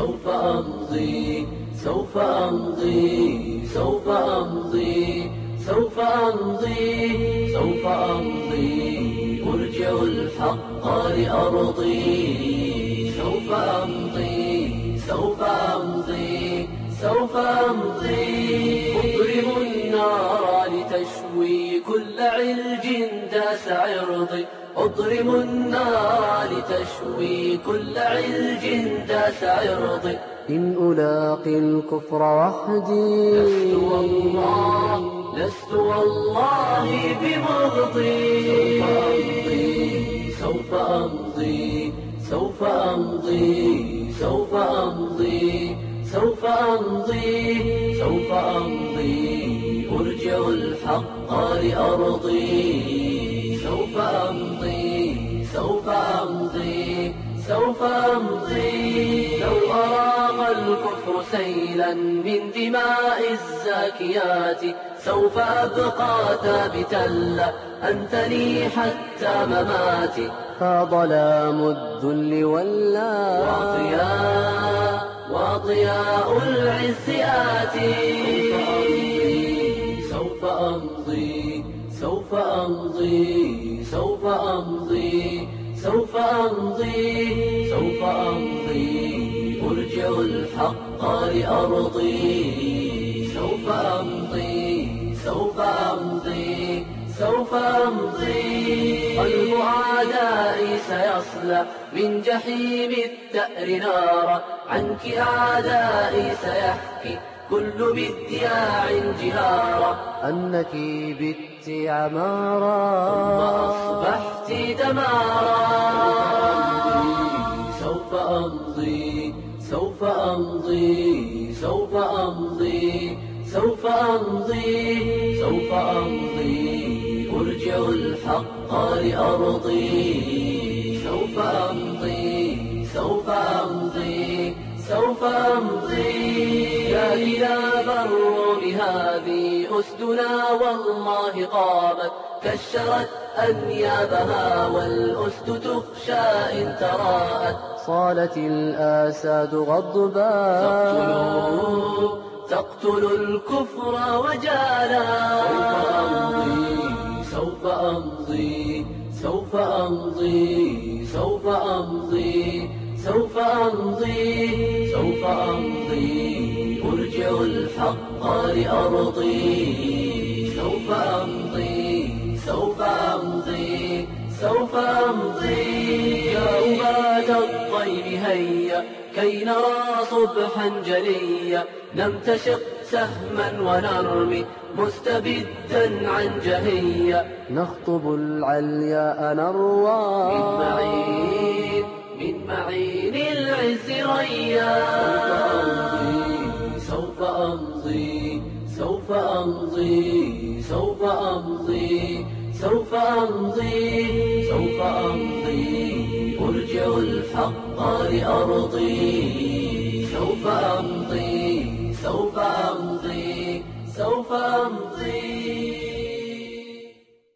سوف أمضي سوف أمضي سوف أمضي سوف أمضي سوف أمضي. أرجع الحق لأرضي سوف أمضي سوف أمضي سوف أمضي. لتشوي كل علج داس عرضي أضرم النار لتشوي كل علج داس عرضي إن ألاقي الكفر وحدي. لست والله لست والله بمغضي. سوف أمضي سوف أمضي سوف أمضي سوف أمضي سوف أمضي. أرجع الحق لأرضي. سوف أمضي سوف أمضي سوف أمضي. لو أراغ الكفر سيلا من دماء الزاكيات سوف أبقى ثابتا لا أنت لي حتى مماتي. فظلام الذل ولا وضياء وضياء العز آتي أمضي سوف أمضي سوف أمضي سوف أمضي سوف أمضي أرجع الحق لأرضي سوف أمضي سوف أمضي سوف أمضي قلب أعدائي سيصلى من جحيم الدأر نارا عنك أعدائي سيحكي. كل بدياع جهارا. أنك بت ثم عمارا أصبحت دمارا. سوف أمضي سوف أمضي سوف أمضي سوف أمضي سوف أمضي. أرجع الحق لأرضي. سوف أمضي سوف أمضي. سوف أمضي يا كلاب الروم هذه أسدنا والله قامت كشرت أنيابها والأسد تخشى إن تراءت صالت الآساد غضبا. تقتل تقتل الكفر وجالا. سوف أمضي سوف أمضي سوف أمضي سوف أمضي سوف أمضي. أرجع الحق لأرضي. سوف أمضي سوف أمضي سوف أمضي. يا أبات الطيب هيا كي نرى صبحا جليا. نمتشق سهما ونرمي مستبدا عن جهيا. نخطب العلياء نروى أمضي سوف أمضي سوف أمضي سوف أمضي سوف أمضي. أرجع الحق لأرضي سوف أمضي.